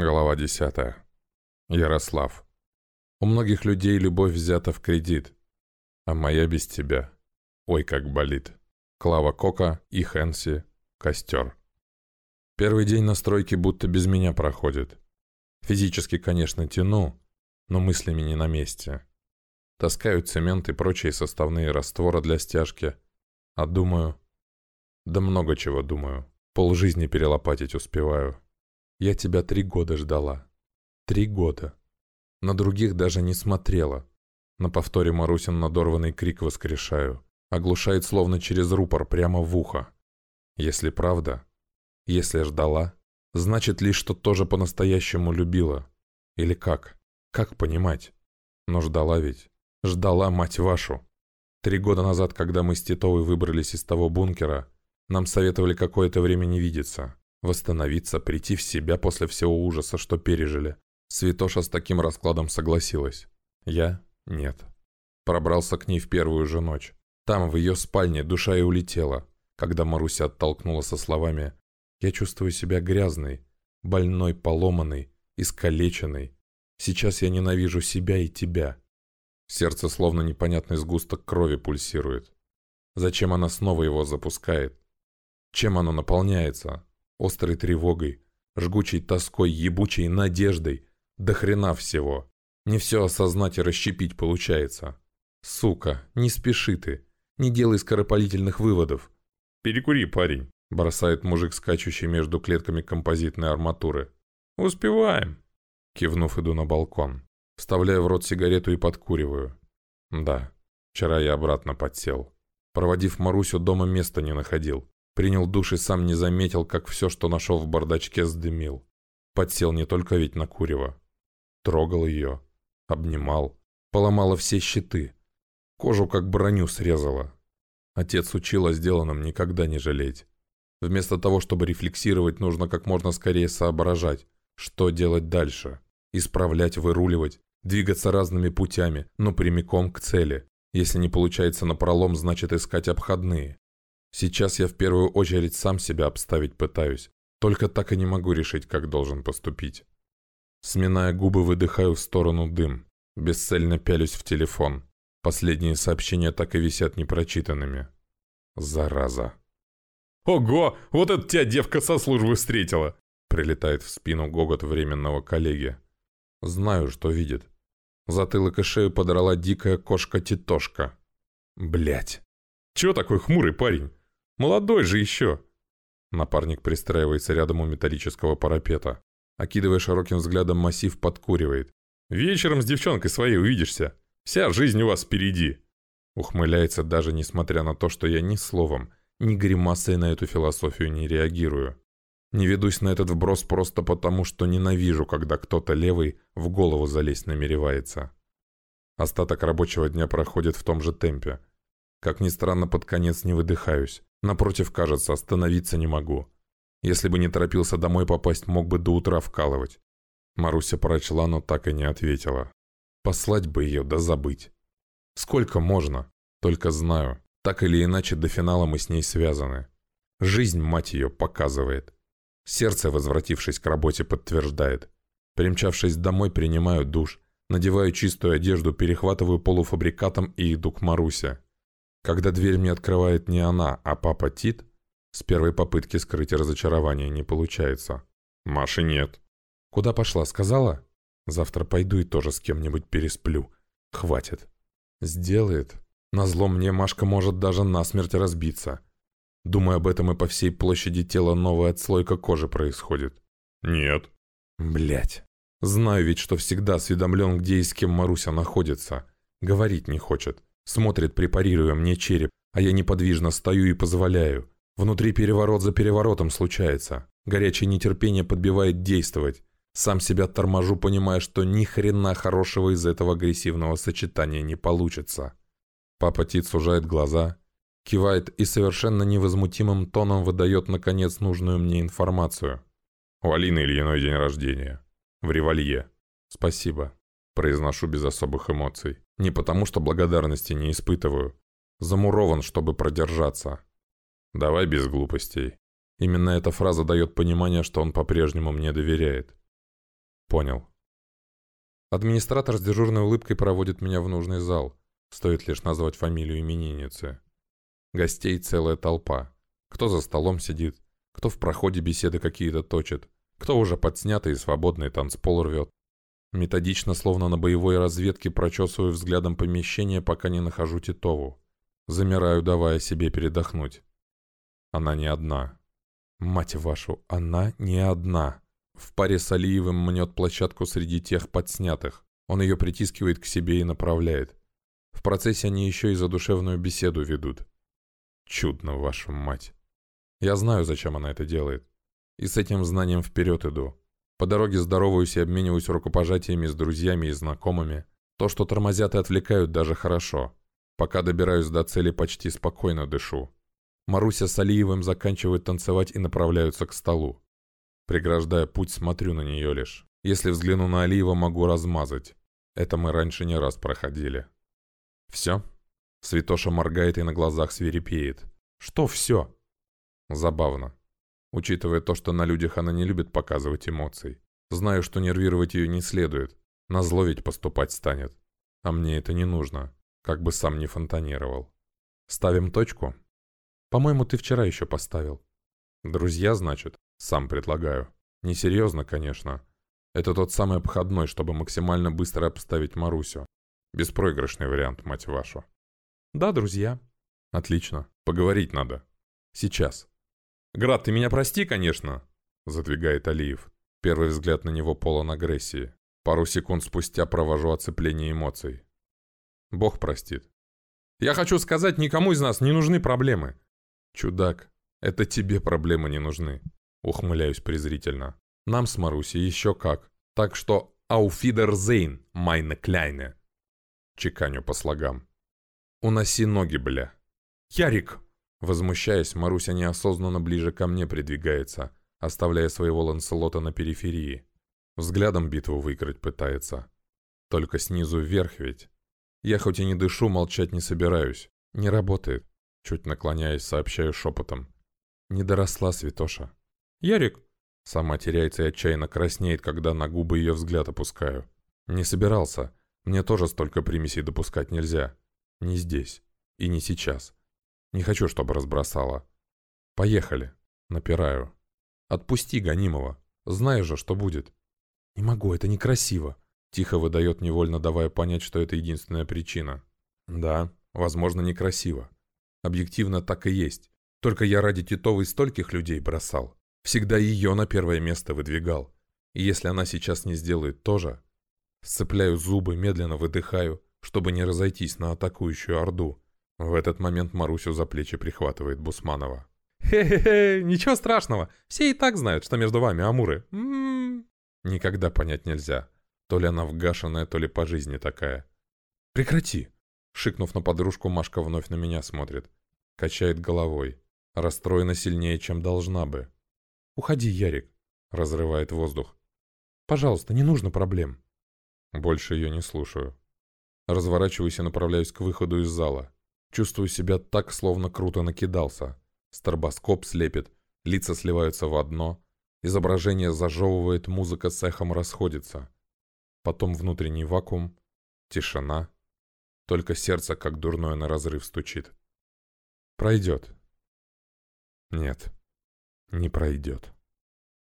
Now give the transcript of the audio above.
Глава 10. Ярослав. У многих людей любовь взята в кредит, а моя без тебя. Ой, как болит. Клава Кока и Хэнси. Костер. Первый день на стройке будто без меня проходит. Физически, конечно, тяну, но мыслями не на месте. Таскаю цемент и прочие составные растворы для стяжки, а думаю... Да много чего думаю. Пол жизни перелопатить успеваю. Я тебя три года ждала. Три года. На других даже не смотрела. На повторе Марусин надорванный крик воскрешаю. Оглушает словно через рупор прямо в ухо. Если правда, если ждала, значит ли, что тоже по-настоящему любила. Или как? Как понимать? Но ждала ведь. Ждала, мать вашу. Три года назад, когда мы с Титовой выбрались из того бункера, нам советовали какое-то время не видеться. Восстановиться, прийти в себя после всего ужаса, что пережили. Святоша с таким раскладом согласилась. Я – нет. Пробрался к ней в первую же ночь. Там, в ее спальне, душа и улетела, когда Маруся оттолкнула со словами «Я чувствую себя грязной, больной, поломанной, искалеченной. Сейчас я ненавижу себя и тебя». Сердце словно непонятный сгусток крови пульсирует. Зачем она снова его запускает? Чем оно наполняется? Острой тревогой, жгучей тоской, ебучей надеждой, до хрена всего. Не все осознать и расщепить получается. Сука, не спеши ты, не делай скоропалительных выводов. «Перекури, парень», – бросает мужик, скачущий между клетками композитной арматуры. «Успеваем». Кивнув, иду на балкон. Вставляю в рот сигарету и подкуриваю. Да, вчера я обратно подсел. Проводив Марусю, дома места не находил. Принял душ и сам не заметил, как все, что нашел в бардачке, сдымил. Подсел не только ведь на курево. Трогал ее. Обнимал. Поломала все щиты. Кожу как броню срезала. Отец учил о сделанном никогда не жалеть. Вместо того, чтобы рефлексировать, нужно как можно скорее соображать, что делать дальше. Исправлять, выруливать, двигаться разными путями, но прямиком к цели. Если не получается на пролом, значит искать обходные. Сейчас я в первую очередь сам себя обставить пытаюсь. Только так и не могу решить, как должен поступить. Сминая губы, выдыхаю в сторону дым. Бесцельно пялюсь в телефон. Последние сообщения так и висят непрочитанными. Зараза. «Ого! Вот это тебя девка со службы встретила!» Прилетает в спину гогот временного коллеги. Знаю, что видит. Затылок и шею подрала дикая кошка-титошка. Блять. Чего такой хмурый парень? Молодой же еще!» Напарник пристраивается рядом у металлического парапета. Окидывая широким взглядом массив, подкуривает. «Вечером с девчонкой своей увидишься. Вся жизнь у вас впереди!» Ухмыляется даже несмотря на то, что я ни словом, ни гримасой на эту философию не реагирую. Не ведусь на этот вброс просто потому, что ненавижу, когда кто-то левый в голову залезть намеревается. Остаток рабочего дня проходит в том же темпе. Как ни странно, под конец не выдыхаюсь. Напротив, кажется, остановиться не могу. Если бы не торопился домой попасть, мог бы до утра вкалывать. Маруся прочла, но так и не ответила. Послать бы ее, да забыть. Сколько можно? Только знаю. Так или иначе, до финала мы с ней связаны. Жизнь, мать ее, показывает. Сердце, возвратившись к работе, подтверждает. Примчавшись домой, принимаю душ. Надеваю чистую одежду, перехватываю полуфабрикатом и иду к Марусе. Когда дверь мне открывает не она, а папа Тит, с первой попытки скрыть разочарование не получается. Маши нет. Куда пошла, сказала? Завтра пойду и тоже с кем-нибудь пересплю. Хватит. Сделает. Назло мне Машка может даже насмерть разбиться. Думаю, об этом и по всей площади тела новая отслойка кожи происходит. Нет. Блять. Знаю ведь, что всегда осведомлен, где и с кем Маруся находится. Говорить не хочет. Смотрит, препарируя мне череп, а я неподвижно стою и позволяю. Внутри переворот за переворотом случается. Горячее нетерпение подбивает действовать. Сам себя торможу, понимая, что ни хрена хорошего из этого агрессивного сочетания не получится. Папа Тит сужает глаза, кивает и совершенно невозмутимым тоном выдает, наконец, нужную мне информацию. У Алины Ильиной день рождения. В Револье. Спасибо. Произношу без особых эмоций. Не потому, что благодарности не испытываю. Замурован, чтобы продержаться. Давай без глупостей. Именно эта фраза дает понимание, что он по-прежнему мне доверяет. Понял. Администратор с дежурной улыбкой проводит меня в нужный зал. Стоит лишь назвать фамилию именинницы. Гостей целая толпа. Кто за столом сидит, кто в проходе беседы какие-то точит, кто уже подснятый и свободный танцпол рвет. Методично, словно на боевой разведке, прочесываю взглядом помещение, пока не нахожу Титову. Замираю, давая себе передохнуть. Она не одна. Мать вашу, она не одна. В паре с Алиевым мнет площадку среди тех подснятых. Он ее притискивает к себе и направляет. В процессе они еще и задушевную беседу ведут. Чудно, вашу мать. Я знаю, зачем она это делает. И с этим знанием вперед иду. По дороге здороваюсь и обмениваюсь рукопожатиями с друзьями и знакомыми. То, что тормозят и отвлекают, даже хорошо. Пока добираюсь до цели, почти спокойно дышу. Маруся с Алиевым заканчивают танцевать и направляются к столу. Преграждая путь, смотрю на нее лишь. Если взгляну на Алиева, могу размазать. Это мы раньше не раз проходили. «Все?» Святоша моргает и на глазах свирепеет. «Что все?» Забавно. Учитывая то, что на людях она не любит показывать эмоций. Знаю, что нервировать ее не следует. Назло ведь поступать станет. А мне это не нужно. Как бы сам не фонтанировал. Ставим точку? По-моему, ты вчера еще поставил. Друзья, значит? Сам предлагаю. Несерьезно, конечно. Это тот самый обходной, чтобы максимально быстро обставить Марусю. Беспроигрышный вариант, мать вашу. Да, друзья. Отлично. Поговорить надо. Сейчас. «Град, ты меня прости, конечно», — задвигает Алиев. Первый взгляд на него полон агрессии. Пару секунд спустя провожу оцепление эмоций. Бог простит. «Я хочу сказать, никому из нас не нужны проблемы». «Чудак, это тебе проблемы не нужны», — ухмыляюсь презрительно. «Нам с Марусей еще как. Так что ауфидерзейн, майне кляйне». Чеканю по слогам. «Уноси ноги, бля». «Ярик!» Возмущаясь, Маруся неосознанно ближе ко мне придвигается, оставляя своего Ланселота на периферии. Взглядом битву выиграть пытается. Только снизу вверх ведь. Я хоть и не дышу, молчать не собираюсь. Не работает. Чуть наклоняясь, сообщаю шепотом. Не доросла святоша. «Ярик!» Сама теряется и отчаянно краснеет, когда на губы ее взгляд опускаю. Не собирался. Мне тоже столько примесей допускать нельзя. Не здесь. И не сейчас. Не хочу, чтобы разбросала. Поехали. Напираю. Отпусти гонимого. Знаешь же, что будет. Не могу, это некрасиво. Тихо выдает невольно, давая понять, что это единственная причина. Да, возможно, некрасиво. Объективно так и есть. Только я ради Титовой стольких людей бросал. Всегда ее на первое место выдвигал. И если она сейчас не сделает то же... Сцепляю зубы, медленно выдыхаю, чтобы не разойтись на атакующую орду. В этот момент Марусю за плечи прихватывает Бусманова. «Хе-хе-хе, ничего страшного. Все и так знают, что между вами амуры. М -м -м. Никогда понять нельзя. То ли она вгашенная, то ли по жизни такая. «Прекрати!» Шикнув на подружку, Машка вновь на меня смотрит. Качает головой. Расстроена сильнее, чем должна бы. «Уходи, Ярик!» Разрывает воздух. «Пожалуйста, не нужно проблем!» Больше ее не слушаю. Разворачиваюсь и направляюсь к выходу из зала. Чувствую себя так, словно круто накидался. Старбоскоп слепит, лица сливаются в одно, изображение зажевывает, музыка с эхом расходится. Потом внутренний вакуум, тишина, только сердце, как дурное на разрыв, стучит. Пройдет. Нет, не пройдет.